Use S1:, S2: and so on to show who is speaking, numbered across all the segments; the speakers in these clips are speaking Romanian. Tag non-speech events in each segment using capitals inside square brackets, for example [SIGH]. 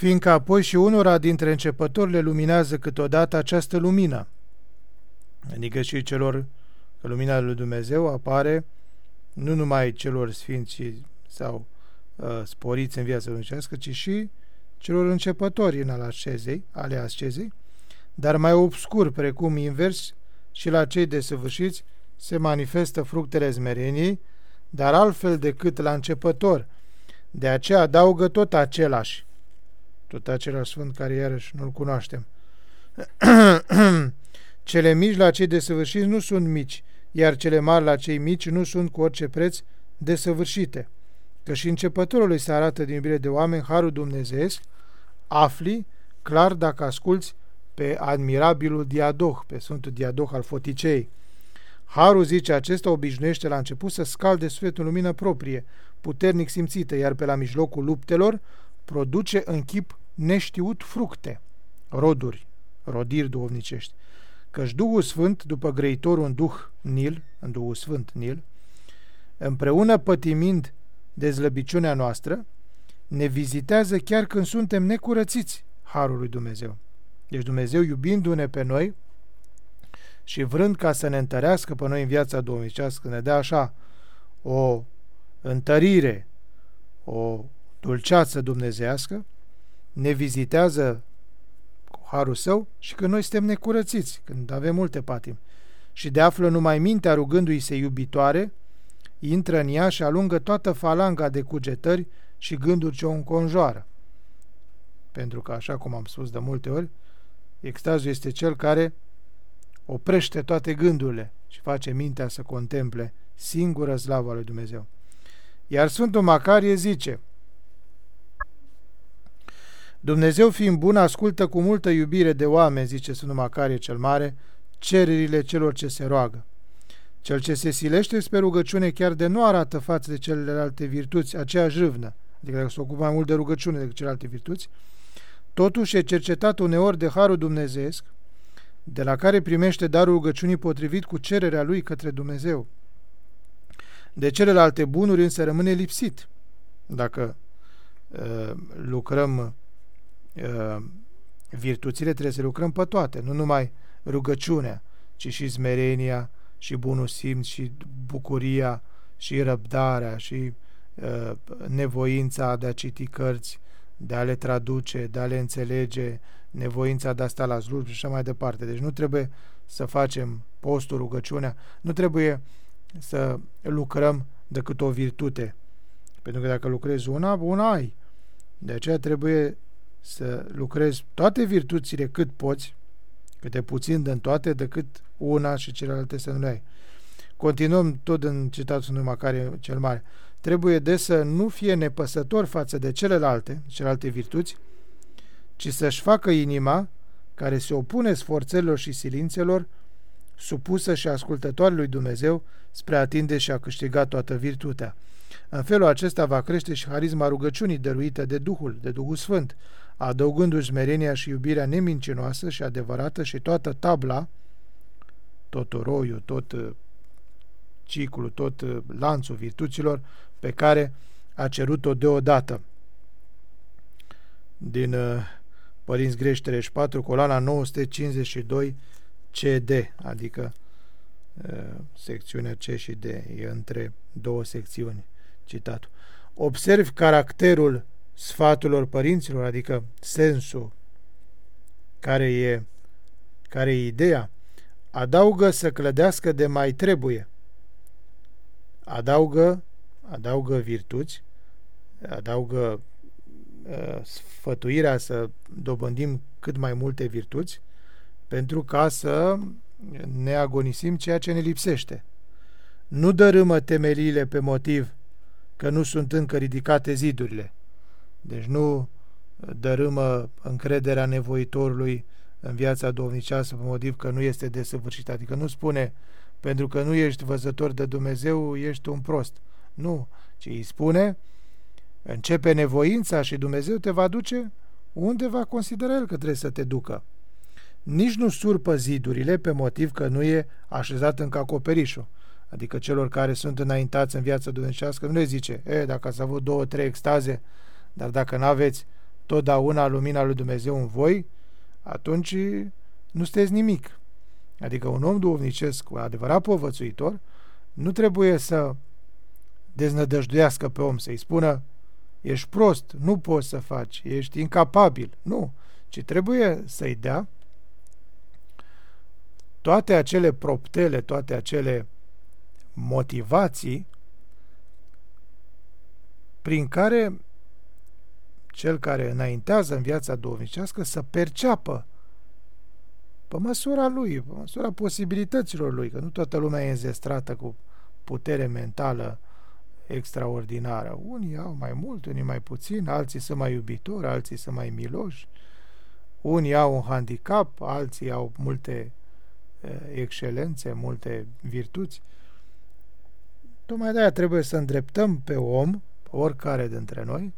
S1: fiindcă apoi și unora dintre începători le luminează câteodată această lumină. Adică și celor, că lumina lui Dumnezeu apare nu numai celor sfinți sau uh, sporiți în viața dumnezească, ci și celor începători în ale ascezei, ale ascezei, dar mai obscur, precum invers, și la cei desăvârșiți se manifestă fructele zmereniei, dar altfel decât la începător. De aceea adaugă tot același, tot același sfânt care iarăși nu-l cunoaștem. [CLEARS THROAT] cele mici la cei desăvârșiți nu sunt mici, iar cele mari la cei mici nu sunt cu orice preț desăvârșite. Că și începătorului se arată din iubire de oameni harul dumnezeesc, afli clar dacă asculți pe admirabilul Diadoh, pe Sfântul Diadoh al Foticei. Harul, zice acesta, obișnuiește la început să scalde sufletul în lumină proprie, puternic simțită, iar pe la mijlocul luptelor produce în chip neștiut fructe, roduri, rodiri duhovnicești. Căci Duhul Sfânt, după grăitorul în Duh Nil, în Duhul Sfânt Nil, împreună pătimind dezlăbiciunea noastră, ne vizitează chiar când suntem necurățiți Harul lui Dumnezeu. Deci Dumnezeu iubindu-ne pe noi și vrând ca să ne întărească pe noi în viața domnicească, ne dea așa o întărire, o dulceață dumnezească, ne vizitează cu harul său și când noi suntem necurățiți, când avem multe patim. Și de află numai mintea rugându-i se iubitoare, intră în ea și alungă toată falanga de cugetări și gânduri ce o înconjoară. Pentru că, așa cum am spus de multe ori, extazul este cel care oprește toate gândurile și face mintea să contemple singură slava lui Dumnezeu. Iar Sfântul Macarie zice, Dumnezeu fiind bun, ascultă cu multă iubire de oameni, zice Sfântul Macarie cel Mare, cererile celor ce se roagă. Cel ce se silește spre rugăciune chiar de nu arată față de celelalte virtuți aceeași râvnă, adică dacă se ocupă mai mult de rugăciune decât celelalte virtuți, totuși e cercetat uneori de Harul Dumnezeesc, de la care primește darul rugăciunii potrivit cu cererea lui către Dumnezeu. De celelalte bunuri însă rămâne lipsit. Dacă uh, lucrăm uh, virtuțile, trebuie să lucrăm pe toate, nu numai rugăciunea, ci și smerenia, și bunul simț, și bucuria, și răbdarea, și uh, nevoința de a citi cărți, de a le traduce, de a le înțelege, nevoința de a sta la slujbă și așa mai departe. Deci nu trebuie să facem postul, rugăciunea, nu trebuie să lucrăm decât o virtute. Pentru că dacă lucrezi una, una ai. De aceea trebuie să lucrezi toate virtuțile cât poți, câte puțin din toate, decât una și celelalte să nu le ai. Continuăm tot în citatul Sfântului Macare cel Mare. Trebuie de să nu fie nepăsător față de celelalte, celelalte virtuți, ci să-și facă inima, care se opune sforțelor și silințelor, supusă și ascultătoare lui Dumnezeu, spre a atinde și a câștiga toată virtutea. În felul acesta va crește și harisma rugăciunii dăruită de Duhul, de Duhul Sfânt, adăugându-și smerenia și iubirea nemincinoasă și adevărată și toată tabla, tot oroiul, tot uh, ciclul, tot uh, lanțul virtuților pe care a cerut-o deodată. Din uh, Părinți Grești 34, coloana 952 CD, adică secțiunea C și D, e între două secțiuni citatul. Observ caracterul sfaturilor părinților, adică sensul care e, care e ideea, adaugă să clădească de mai trebuie. Adaugă, adaugă virtuți, adaugă uh, sfătuirea să dobândim cât mai multe virtuți, pentru ca să ne agonisim ceea ce ne lipsește. Nu dărâmă temeliile pe motiv că nu sunt încă ridicate zidurile, deci nu dărâmă încrederea nevoitorului în viața domnicească pe motiv că nu este desăvârșit. Adică nu spune, pentru că nu ești văzător de Dumnezeu, ești un prost. Nu, ci îi spune, începe nevoința și Dumnezeu te va duce unde va considera El că trebuie să te ducă. Nici nu surpă zidurile pe motiv că nu e așezat încă acoperișul. Adică celor care sunt înaintați în viața dumnezească, nu le zice, e, dacă ați avut două, trei extaze, dar dacă nu aveți totdeauna lumina lui Dumnezeu în voi, atunci nu sunteți nimic. Adică un om duhovnicesc, un adevărat povățuitor, nu trebuie să deznădăjduiască pe om, să-i spună ești prost, nu poți să faci, ești incapabil. Nu, ci trebuie să-i dea toate acele proptele, toate acele motivații prin care cel care înaintează în viața duhovnicească să perceapă pe măsura lui, pe măsura posibilităților lui, că nu toată lumea e înzestrată cu putere mentală extraordinară. Unii au mai mult, unii mai puțin, alții sunt mai iubitori, alții sunt mai miloși, unii au un handicap, alții au multe excelențe, multe virtuți. Tocmai de-aia trebuie să îndreptăm pe om, oricare dintre noi,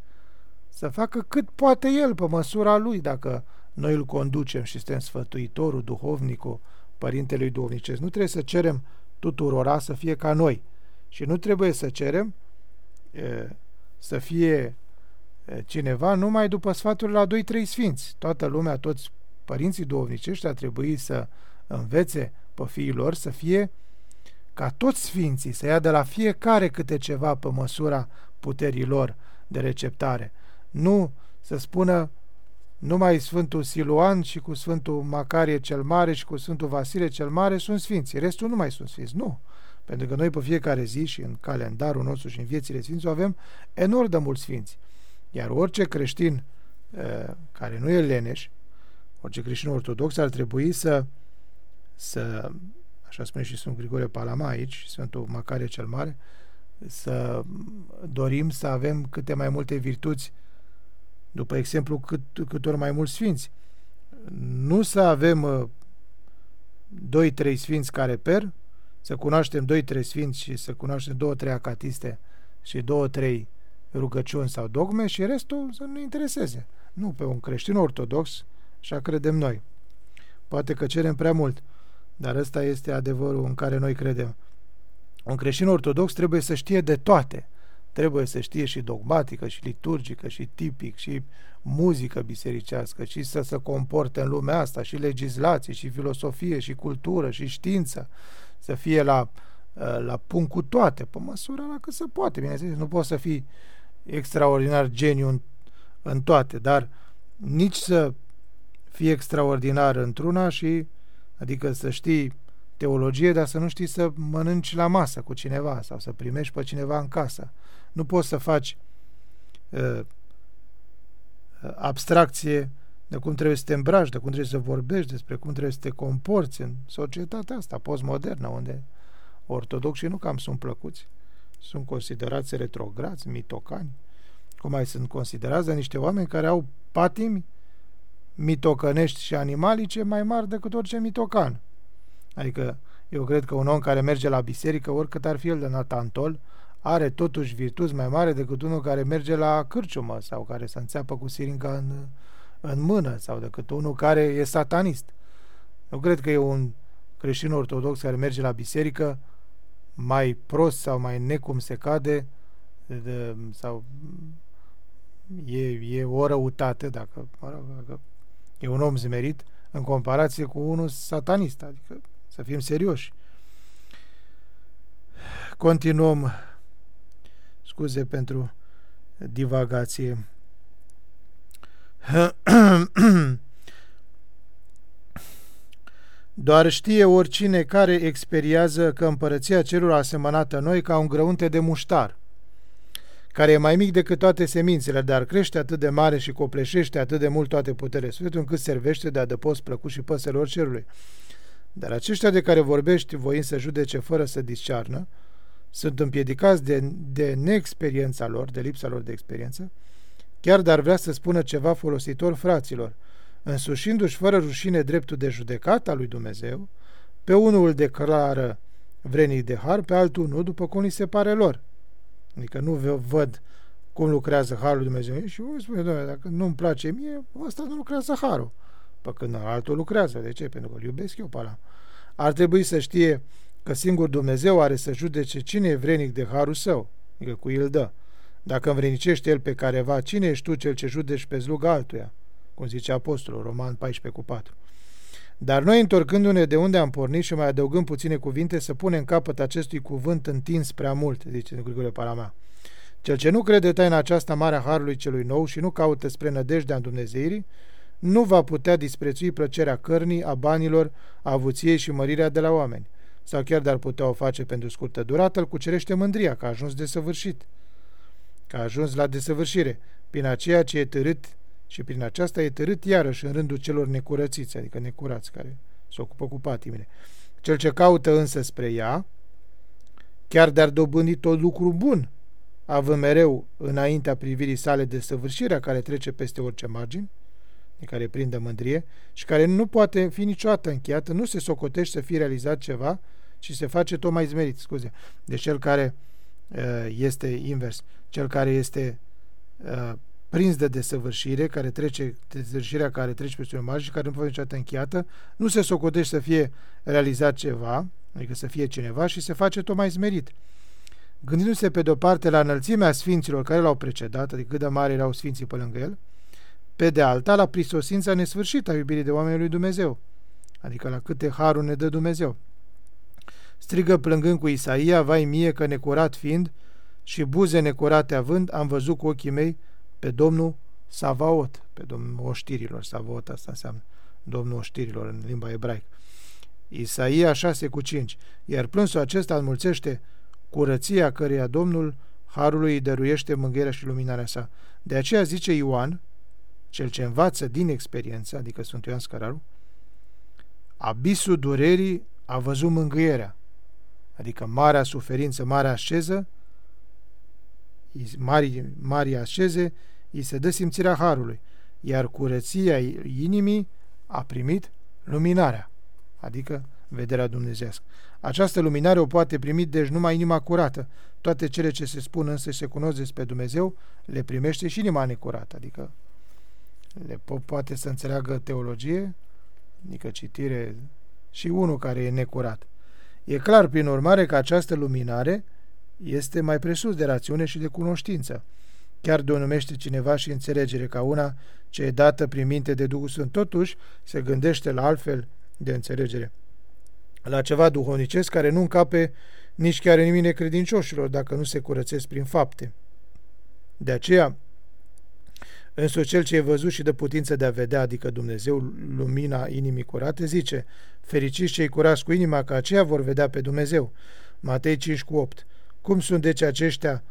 S1: să facă cât poate el pe măsura lui, dacă noi îl conducem și suntem sfătuitorul, duhovnicul, părintelui duhovnicesc. Nu trebuie să cerem tuturora să fie ca noi și nu trebuie să cerem e, să fie e, cineva numai după sfaturile la 2-3 sfinți. Toată lumea, toți părinții duhovnicești ar trebui să învețe pe fiii lor să fie ca toți sfinții, să ia de la fiecare câte ceva pe măsura puterii lor de receptare. Nu să spună numai Sfântul Siluan și cu Sfântul Macarie cel Mare și cu Sfântul Vasile cel Mare sunt sfinți. Restul nu mai sunt sfinți. Nu. Pentru că noi pe fiecare zi și în calendarul nostru și în viețile sfinților avem enorm de mulți sfinți. Iar orice creștin uh, care nu e leneș, orice creștin ortodox ar trebui să, să așa spune și Sfântul Grigore Palama aici, Sfântul Macarie cel Mare, să dorim să avem câte mai multe virtuți după exemplu, cât, cât ori mai mulți sfinți. Nu să avem uh, doi, trei sfinți care per, să cunoaștem doi, trei sfinți și să cunoaștem două, trei acatiste și două, trei rugăciuni sau dogme și restul să nu intereseze. Nu pe un creștin ortodox, așa credem noi. Poate că cerem prea mult, dar ăsta este adevărul în care noi credem. Un creștin ortodox trebuie să știe de toate trebuie să știe și dogmatică, și liturgică, și tipic, și muzică bisericească, și să se comporte în lumea asta, și legislație, și filosofie, și cultură, și știință, să fie la, uh, la punct cu toate, pe măsura la cât se poate, bineînțeles, nu poți să fii extraordinar geniu în, în toate, dar nici să fii extraordinar într-una și, adică să știi teologie, dar să nu știi să mănânci la masă cu cineva sau să primești pe cineva în casă nu poți să faci uh, abstracție de cum trebuie să te îmbraci, de cum trebuie să vorbești, despre cum trebuie să te comporți în societatea asta postmodernă, unde ortodoxii nu cam sunt plăcuți, sunt considerați retrograți, mitocani, cum mai sunt considerați de niște oameni care au patimi mitocănești și animalice mai mari decât orice mitocan. Adică eu cred că un om care merge la biserică, oricât ar fi el de natantol, are totuși virtuți mai mare decât unul care merge la cârciumă sau care se înțeapă cu siringa în, în mână sau decât unul care e satanist. Nu cred că e un creștin ortodox care merge la biserică mai prost sau mai necum se cade de, de, sau e, e o răutate dacă, mă rog, dacă e un om zmerit în comparație cu unul satanist, adică să fim serioși. Continuăm Scuze pentru divagație. [CLEARS THROAT] Doar știe oricine care experiază că împărăția celor asemănată noi ca un grăunte de muștar, care e mai mic decât toate semințele, dar crește atât de mare și copleșește atât de mult toate putere sufletului, încât servește de adăpost plăcut și păsărilor cerului. Dar aceștia de care vorbești, voind să judece fără să discearnă, sunt împiedicați de, de neexperiența lor, de lipsa lor de experiență, chiar dar vrea să spună ceva folositor fraților, însușindu-și fără rușine dreptul de judecat al lui Dumnezeu, pe unul îl declară vrenic de har, pe altul nu, după cum li se pare lor. Adică nu văd cum lucrează harul lui Dumnezeu și voi spune, doamne, dacă nu-mi place mie, ăsta nu lucrează harul. Pe când altul lucrează. De ce? Pentru că îl iubesc eu pe ăla. Ar trebui să știe că singur Dumnezeu are să judece cine e vrenic de harul său, adică cu îl dă. Dacă învrenicește el pe careva, cine ești tu cel ce judeci pe zlug altuia? Cum zice Apostolul, Roman 14 cu 4. Dar noi, întorcându-ne de unde am pornit și mai adăugând puține cuvinte, să punem capăt acestui cuvânt întins prea mult, zice Grigore Paramea. Cel ce nu crede taina aceasta mare a Harului celui nou și nu caută spre nădejdea în Dumnezeirii, nu va putea disprețui plăcerea cărnii, a banilor, a avuției și mărirea de la oameni. Sau chiar dar putea o face pentru scurtă durată, îl cucerește mândria, că a ajuns desăvârșit. Că a ajuns la desăvârșire, prin aceea ce e târât și prin aceasta e târât iarăși în rândul celor necurățiți, adică necurați, care se ocupă cu patimile. Cel ce caută însă spre ea, chiar de-ar dobândi tot lucru bun, având mereu înaintea privirii sale de săvârșirea care trece peste orice margini, de care prinde mândrie și care nu poate fi niciodată încheiată, nu se socotește să fie realizat ceva și se face tot mai zmerit, scuze. Deci cel care uh, este invers, cel care este uh, prins de desăvârșire, care trece, desăvârșirea care trece peste o margine și care nu poate niciodată încheiată, nu se socotește să fie realizat ceva, adică să fie cineva și se face tot mai zmerit. Gândindu-se pe de-o parte la înălțimea sfinților care l-au precedat, adică cât de mari erau sfinții pe lângă el, pe de alta la prisosința nesfârșită a iubirii de oamenii lui Dumnezeu, adică la câte harul ne dă Dumnezeu. Strigă plângând cu Isaia, vai mie că necurat fiind și buze necurate având, am văzut cu ochii mei pe Domnul Savaot, pe Domnul oștirilor, Savaot asta înseamnă Domnul oștirilor în limba ebraică. Isaia 6 cu 5. Iar plânsul acesta înmulțește curăția căreia Domnul Harului îi dăruiește mângâierea și luminarea sa. De aceea zice Ioan, cel ce învață din experiență, adică sunt Ioan Scăraru, abisul durerii a văzut mângâierea, adică marea suferință, marea asceză, mari, mari asceze, îi se dă simțirea Harului, iar curăția inimii a primit luminarea, adică vederea dumnezească. Această luminare o poate primi deci numai inima curată. Toate cele ce se spun însă și se cunosc despre Dumnezeu, le primește și inima necurată, adică le po- poate să înțeleagă teologie, adică citire și unul care e necurat. E clar, prin urmare, că această luminare este mai presus de rațiune și de cunoștință. Chiar de o numește cineva și înțelegere ca una ce e dată prin minte de Duhul Sfânt, totuși se gândește la altfel de înțelegere. La ceva duhovnicesc care nu încape nici chiar în nimic necredincioșilor dacă nu se curățesc prin fapte. De aceea, Însă cel ce e văzut și de putință de a vedea, adică Dumnezeu, lumina inimii curate, zice, fericiți cei curați cu inima, că aceia vor vedea pe Dumnezeu. Matei 5 cu 8. Cum sunt deci aceștia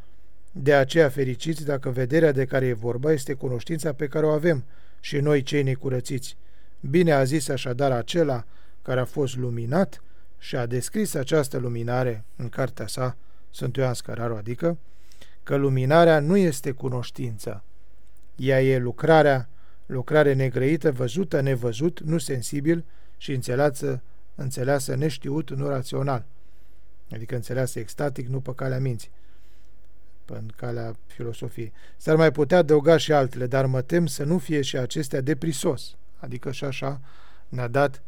S1: de aceea fericiți dacă vederea de care e vorba este cunoștința pe care o avem și noi cei necurățiți? Bine a zis așadar acela care a fost luminat și a descris această luminare în cartea sa, Sunt Ioan Scăraru, adică că luminarea nu este cunoștință, ea e lucrarea, lucrare negrăită, văzută, nevăzut, nu sensibil și înțeleasă, înțeleasă neștiut, nu rațional. Adică înțeleasă extatic, nu pe calea minții, pe calea filosofiei. S-ar mai putea adăuga și altele, dar mă tem să nu fie și acestea deprisos. Adică și așa ne-a dat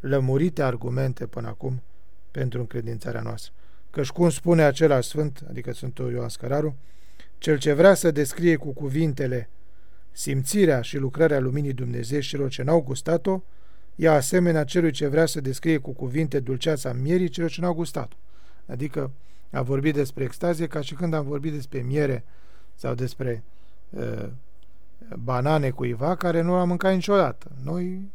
S1: lămurite argumente până acum pentru încredințarea noastră. Căci cum spune acela sfânt, adică Sfântul Ioan Scăraru, cel ce vrea să descrie cu cuvintele simțirea și lucrarea luminii Dumnezeu celor ce n-au gustat-o, e asemenea celui ce vrea să descrie cu cuvinte dulceața mierii celor ce n-au gustat-o. Adică a vorbit despre extazie ca și când am vorbit despre miere sau despre uh, banane cuiva care nu l-am mâncat niciodată. Noi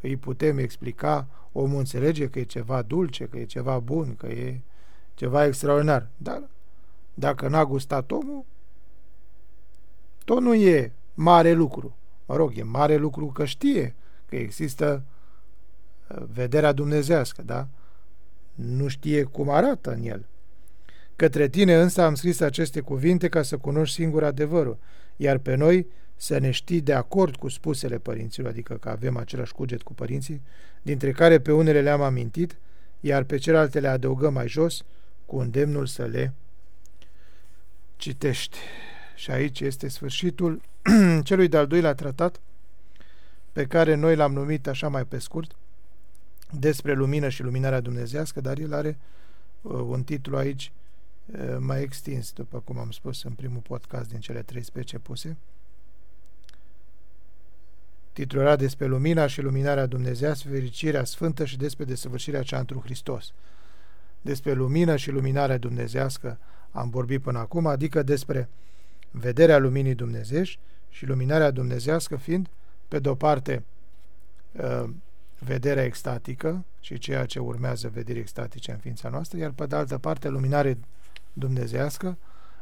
S1: îi putem explica, omul înțelege că e ceva dulce, că e ceva bun, că e ceva extraordinar. Dar dacă n-a gustat omul, tot nu e mare lucru. Mă rog, e mare lucru că știe că există uh, vederea dumnezească, da? Nu știe cum arată în el. Către tine însă am scris aceste cuvinte ca să cunoști singur adevărul, iar pe noi să ne știi de acord cu spusele părinților, adică că avem același cuget cu părinții, dintre care pe unele le-am amintit, iar pe celelalte le adăugăm mai jos, cu îndemnul să le citești. Și aici este sfârșitul [CLEARS THROAT] celui de-al doilea tratat, pe care noi l-am numit așa mai pe scurt, despre lumină și luminarea dumnezească, dar el are uh, un titlu aici mai extins, după cum am spus în primul podcast din cele 13 puse. Titularea despre lumina și luminarea dumnezească, fericirea sfântă și despre desăvârșirea cea întru Hristos. Despre lumină și luminarea dumnezească am vorbit până acum, adică despre vederea luminii dumnezești și luminarea dumnezească fiind, pe de-o parte, uh, vederea extatică și ceea ce urmează vederii extatice în ființa noastră, iar pe de altă parte, luminare dumnezească,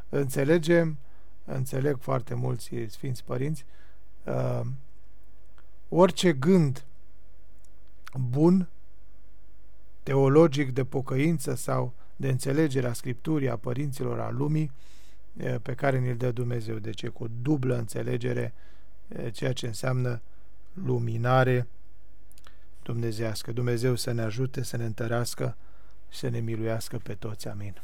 S1: înțelegem, înțeleg foarte mulți Sfinți Părinți, uh, orice gând bun, teologic de pocăință sau de înțelegere a Scripturii, a părinților, a lumii, pe care ni-l dă Dumnezeu. Deci e cu dublă înțelegere ceea ce înseamnă luminare dumnezească. Dumnezeu să ne ajute, să ne întărească și să ne miluiască pe toți. Amin.